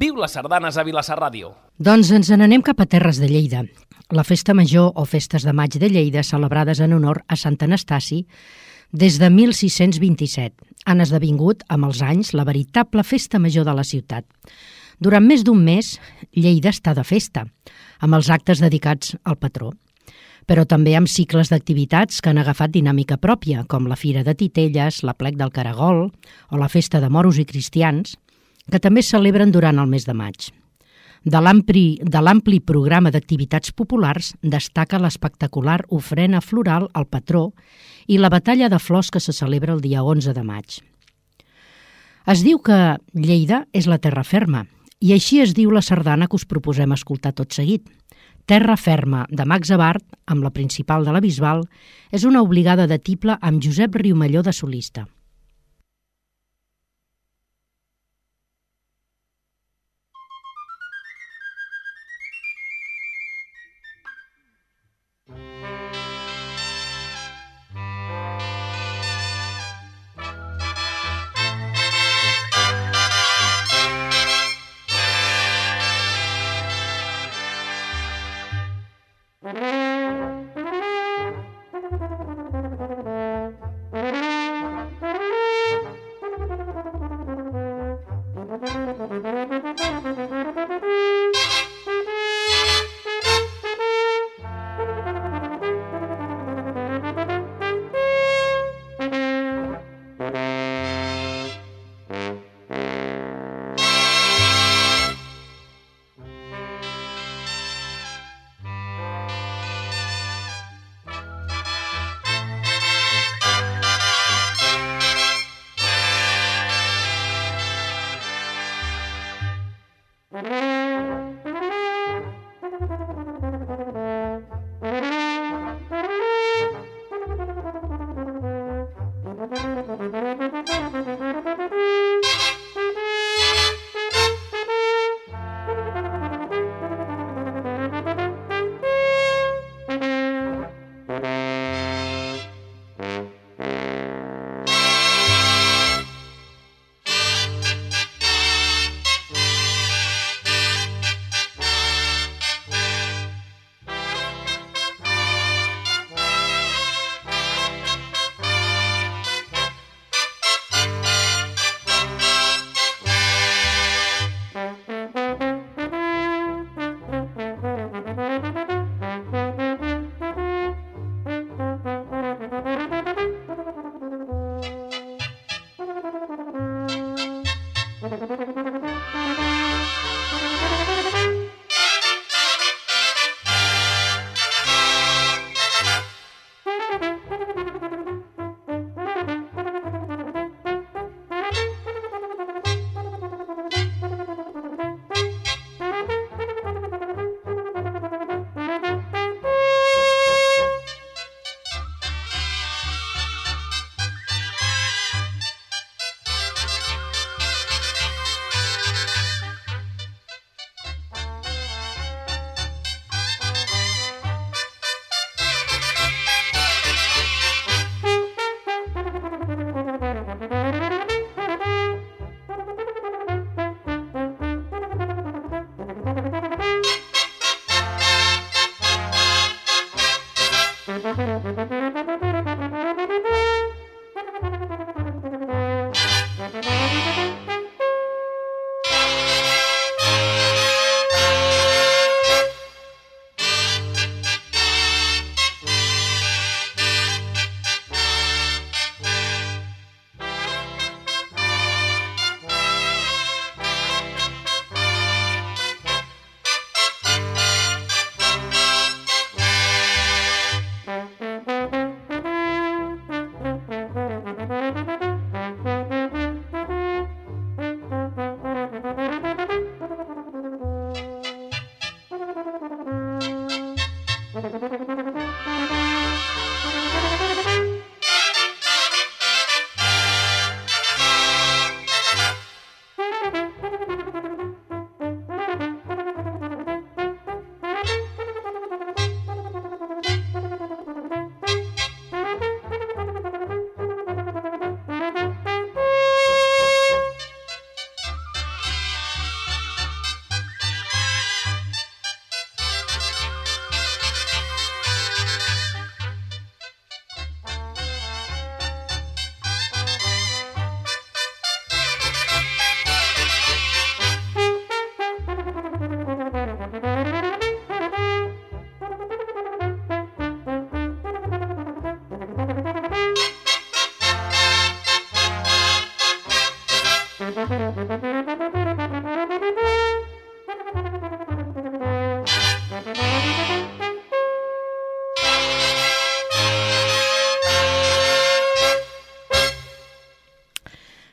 Viu les sardanes a Vilassar Ràdio. Doncs ens n'anem cap a Terres de Lleida. La Festa Major o Festes de Maig de Lleida, celebrades en honor a Sant Anastasi, des de 1627. Han esdevingut, amb els anys, la veritable festa major de la ciutat. Durant més d'un mes, Lleida està de festa, amb els actes dedicats al patró però també amb cicles d'activitats que han agafat dinàmica pròpia, com la Fira de Titelles, la Plec del Caragol o la Festa de Moros i Cristians, que també es celebren durant el mes de maig. De l'ampli programa d'activitats populars destaca l'espectacular ofrena floral al patró i la batalla de flors que se celebra el dia 11 de maig. Es diu que Lleida és la terra ferma, i així es diu la sardana que us proposem escoltar tot seguit – Terra ferma, de Max Abart, amb la principal de la Bisbal, és una obligada de tiple amb Josep Riumelló de solista. Mm-hmm.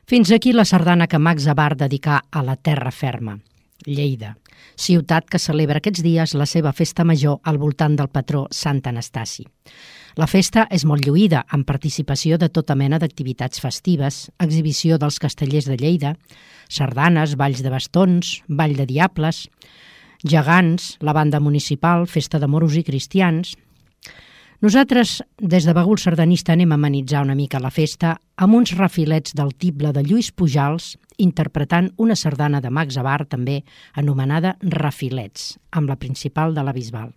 Fins aquí la sardana que Max Abar dedicà a la terra ferma, Lleida, ciutat que celebra aquests dies la seva festa major al voltant del patró Sant Anastasi. La festa és molt lluïda, amb participació de tota mena d'activitats festives, exhibició dels castellers de Lleida, sardanes, balls de bastons, ball de diables, gegants, la banda municipal, festa de moros i cristians, nosaltres, des de Bagul Sardanista, anem a amenitzar una mica la festa amb uns refilets del tible de Lluís Pujals interpretant una sardana de Max Abar, també anomenada Refilets, amb la principal de la Bisbal.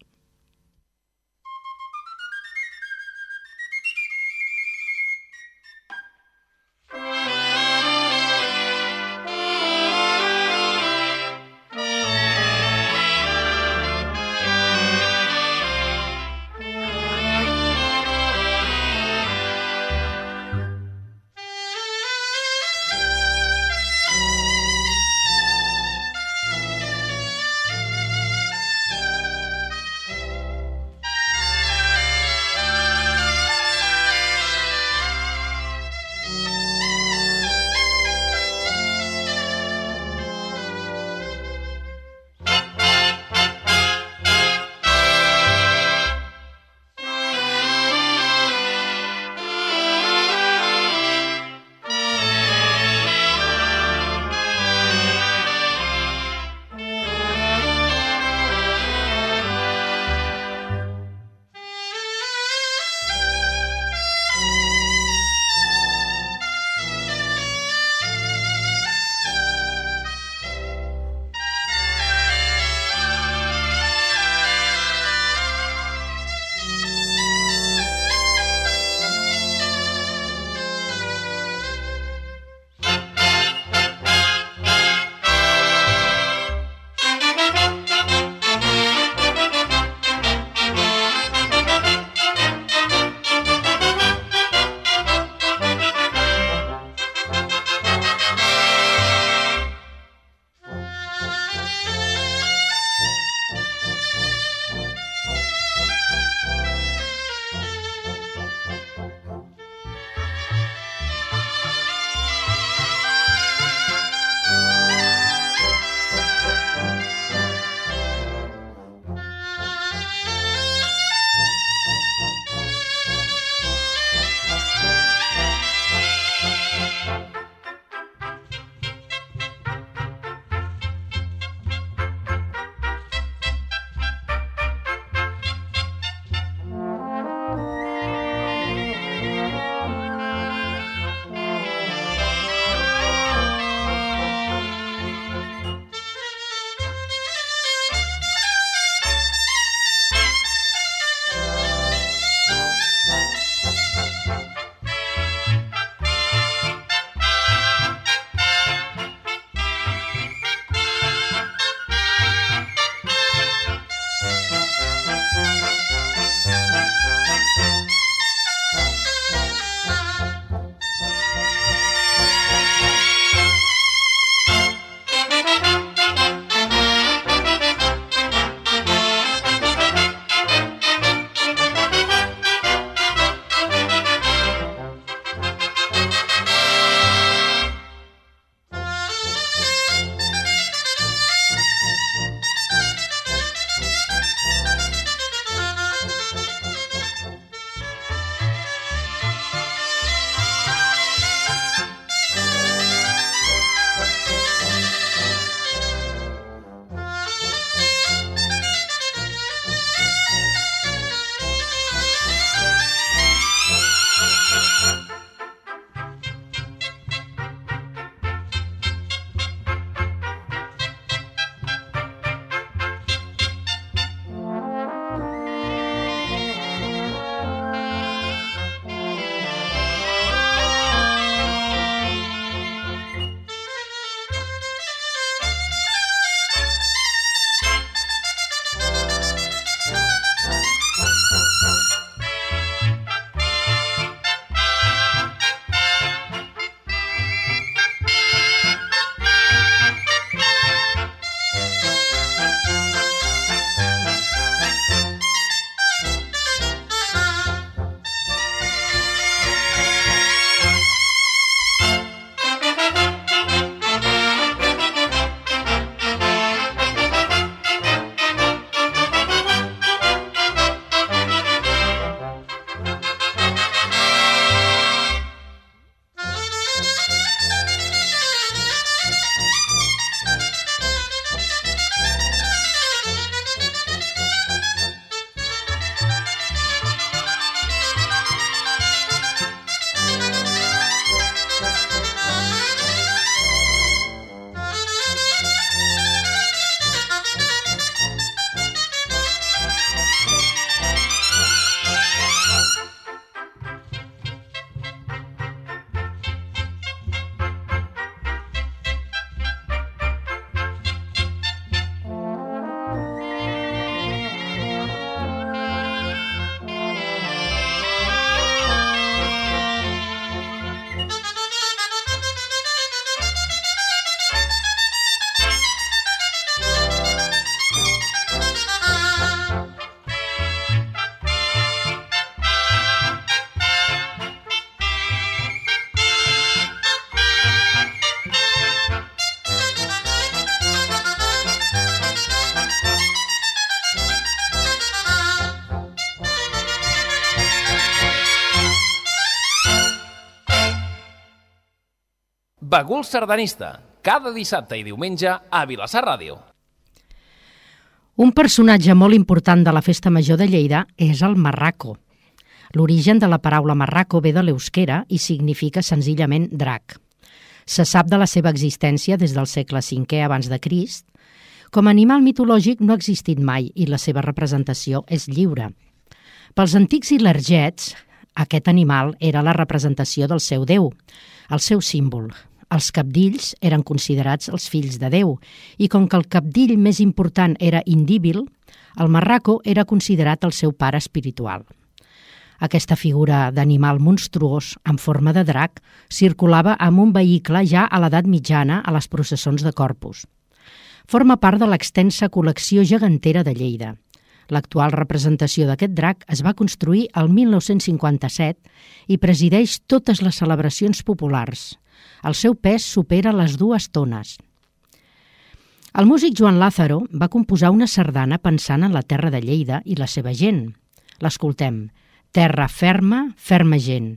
Bagul Sardanista, cada dissabte i diumenge a Vilassar Ràdio. Un personatge molt important de la Festa Major de Lleida és el marraco. L'origen de la paraula marraco ve de l'eusquera i significa senzillament drac. Se sap de la seva existència des del segle V abans de Crist. Com a animal mitològic no ha existit mai i la seva representació és lliure. Pels antics ilergets, aquest animal era la representació del seu déu, el seu símbol. Els capdills eren considerats els fills de Déu i com que el capdill més important era indíbil, el marraco era considerat el seu pare espiritual. Aquesta figura d'animal monstruós, en forma de drac, circulava amb un vehicle ja a l'edat mitjana a les processons de Corpus. Forma part de l'extensa col·lecció gegantera de Lleida. L'actual representació d'aquest drac es va construir el 1957 i presideix totes les celebracions populars. El seu pes supera les dues tones. El músic Joan Lázaro va composar una sardana pensant en la terra de Lleida i la seva gent. L'escoltem. Terra ferma, ferma gent.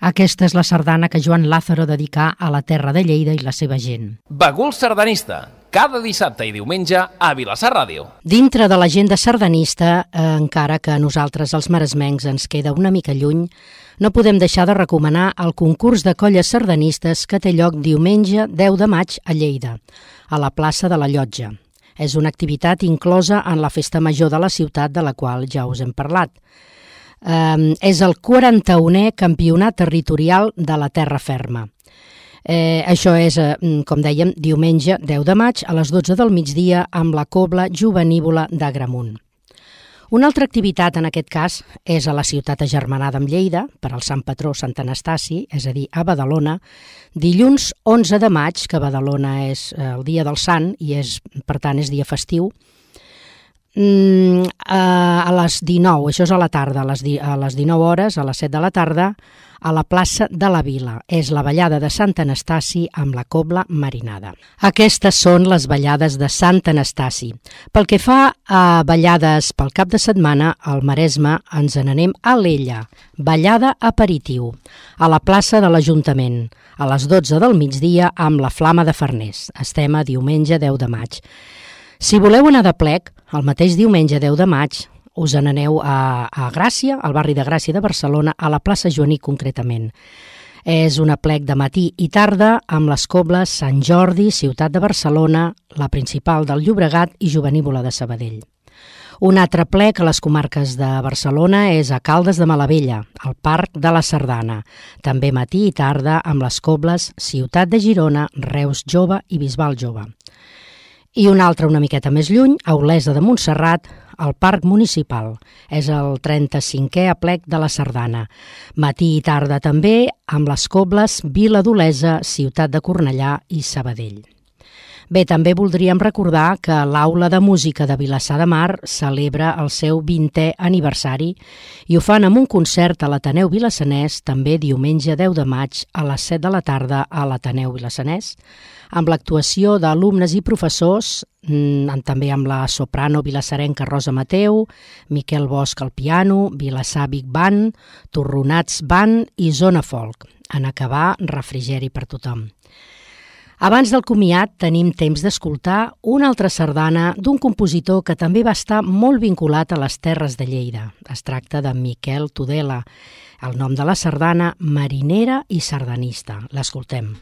Aquesta és la sardana que Joan Lázaro dedicà a la terra de Lleida i la seva gent. Bagul sardanista, cada dissabte i diumenge a Vilassar Ràdio. Dintre de l'agenda sardanista, eh, encara que a nosaltres els maresmencs ens queda una mica lluny, no podem deixar de recomanar el concurs de colles sardanistes que té lloc diumenge 10 de maig a Lleida, a la plaça de la Llotja. És una activitat inclosa en la festa major de la ciutat de la qual ja us hem parlat. Eh, és el 41è campionat territorial de la Terra Ferma. Eh, això és, eh, com dèiem, diumenge 10 de maig a les 12 del migdia amb la cobla juvenívola d'Agramunt. Una altra activitat, en aquest cas, és a la ciutat agermanada amb Lleida, per al Sant Patró Sant Anastasi, és a dir, a Badalona, dilluns 11 de maig, que Badalona és eh, el dia del Sant i és, per tant, és dia festiu, Mm, a, a les 19, això és a la tarda, a les, a les 19 hores, a les 7 de la tarda, a la plaça de la Vila. És la ballada de Sant Anastasi amb la cobla marinada. Aquestes són les ballades de Sant Anastasi. Pel que fa a ballades pel cap de setmana, al Maresme ens n'anem a l'Ella, ballada aperitiu, a la plaça de l'Ajuntament, a les 12 del migdia amb la Flama de Farners. Estem a diumenge 10 de maig. Si voleu anar de plec, el mateix diumenge 10 de maig us n'aneu a, a Gràcia, al barri de Gràcia de Barcelona, a la plaça Joaní concretament. És una plec de matí i tarda amb les cobles Sant Jordi, Ciutat de Barcelona, la principal del Llobregat i Juvenívola de Sabadell. Un altre plec a les comarques de Barcelona és a Caldes de Malavella, al Parc de la Sardana. També matí i tarda amb les cobles Ciutat de Girona, Reus Jove i Bisbal Jove i una altra una miqueta més lluny, a Olesa de Montserrat, al Parc Municipal. És el 35è aplec de la Sardana. Matí i tarda també amb les cobles Vila d'Olesa, Ciutat de Cornellà i Sabadell. Bé, també voldríem recordar que l'Aula de Música de Vilassar de Mar celebra el seu 20è aniversari i ho fan amb un concert a l'Ateneu Vilassanès també diumenge 10 de maig a les 7 de la tarda a l'Ateneu Vilassanès amb l'actuació d'alumnes i professors, mm, també amb la soprano vilassarenca Rosa Mateu, Miquel Bosch al piano, Vilassar Big Band, Torronats Band i Zona Folk. En acabar, refrigeri per tothom. Abans del comiat tenim temps d'escoltar una altra sardana d'un compositor que també va estar molt vinculat a les terres de Lleida. Es tracta de Miquel Tudela, el nom de la sardana marinera i sardanista. L'escoltem.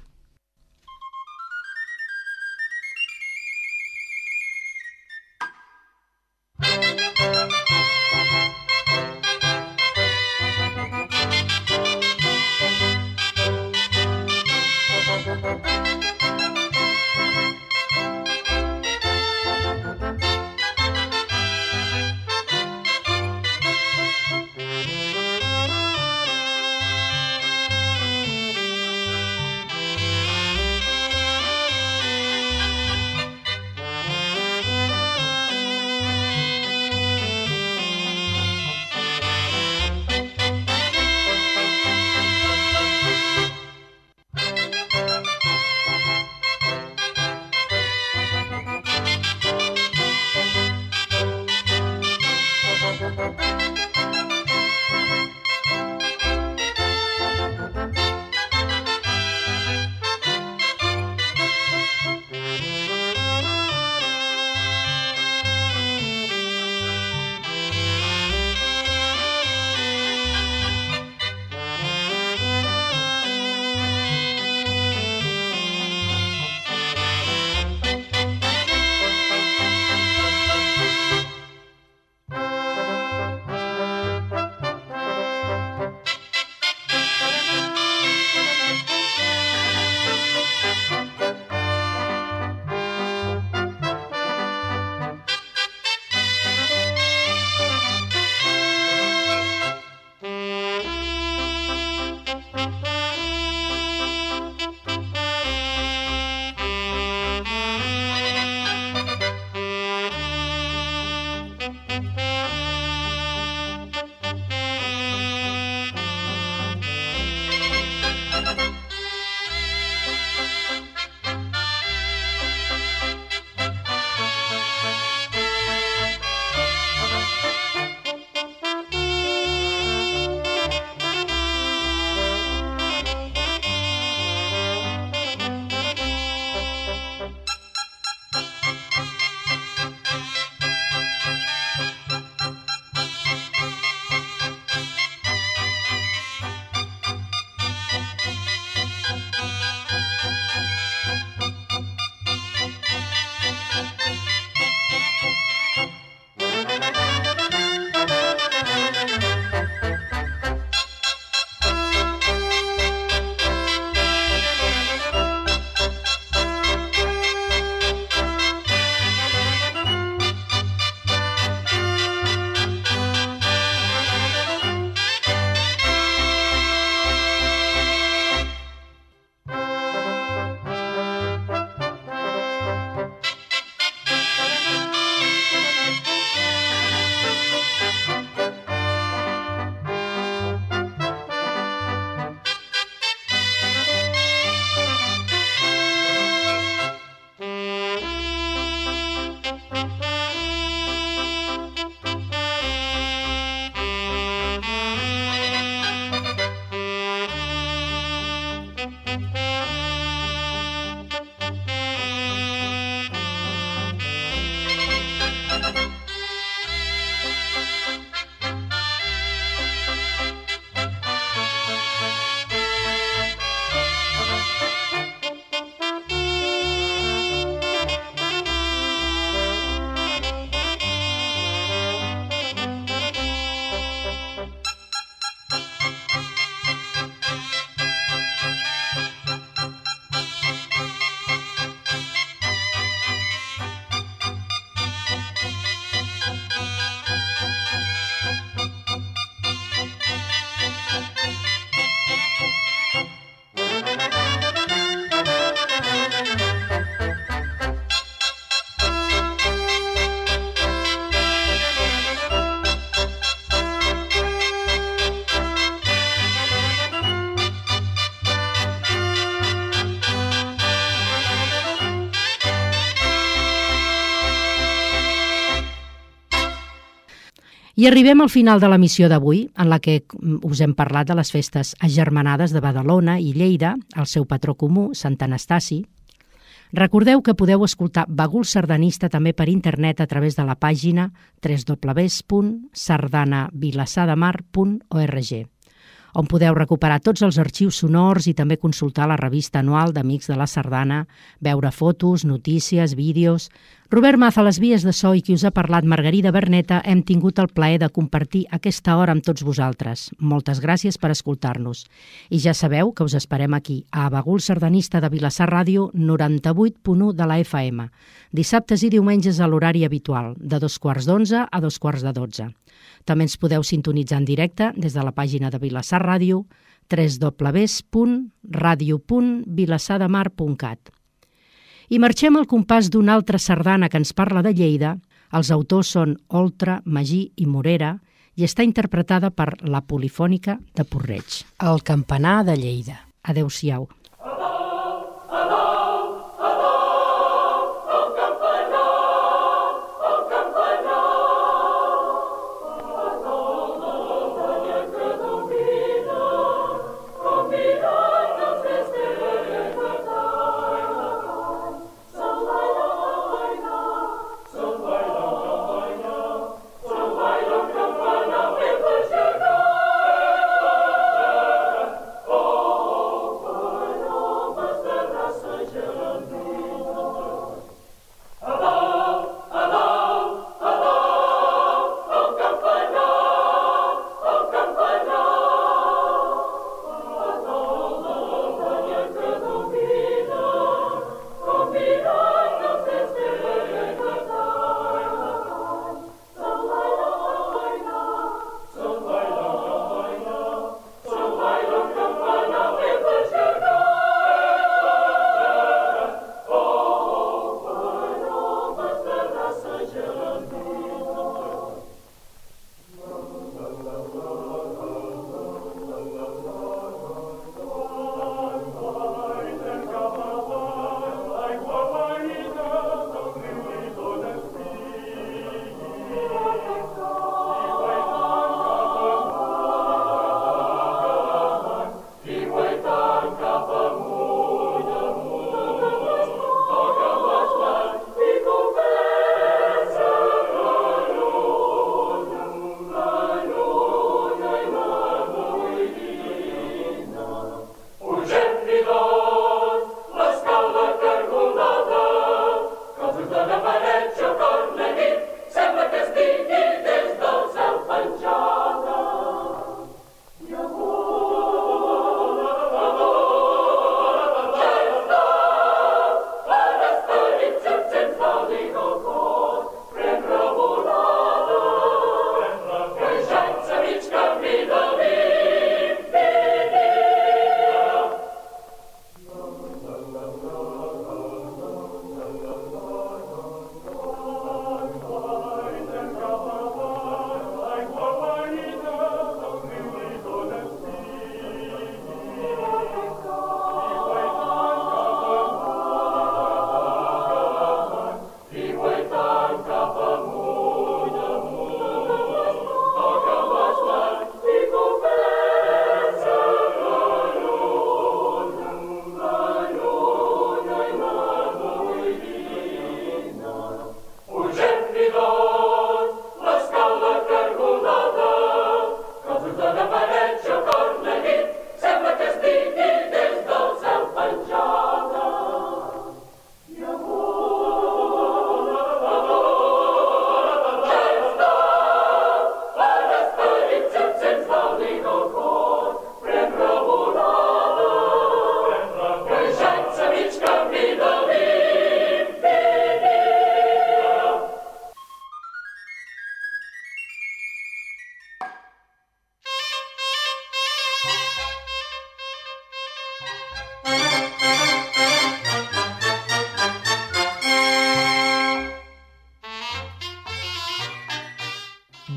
I arribem al final de la missió d'avui, en la que mm, us hem parlat de les festes agermanades de Badalona i Lleida, el seu patró comú, Sant Anastasi. Recordeu que podeu escoltar Bagul Sardanista també per internet a través de la pàgina www.sardanavilassadamar.org on podeu recuperar tots els arxius sonors i també consultar la revista anual d'Amics de la Sardana, veure fotos, notícies, vídeos... Robert Maza, les vies de so i qui us ha parlat, Margarida Berneta, hem tingut el plaer de compartir aquesta hora amb tots vosaltres. Moltes gràcies per escoltar-nos. I ja sabeu que us esperem aquí, a Bagul Sardanista de Vilassar Ràdio 98.1 de la FM, dissabtes i diumenges a l'horari habitual, de dos quarts d'onze a dos quarts de dotze. També ens podeu sintonitzar en directe des de la pàgina de Vilassar Ràdio www.radio.vilassadamar.cat. I marxem al compàs d'una altra sardana que ens parla de Lleida. Els autors són Oltra, Magí i Morera i està interpretada per la polifònica de Porreig. El campanar de Lleida. Adeu-siau.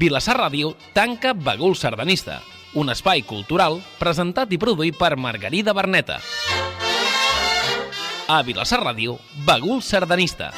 Vilassar Ràdio tanca Bagul Sardanista, un espai cultural presentat i produït per Margarida Berneta. A Vilassar Ràdio, Bagul Sardanista.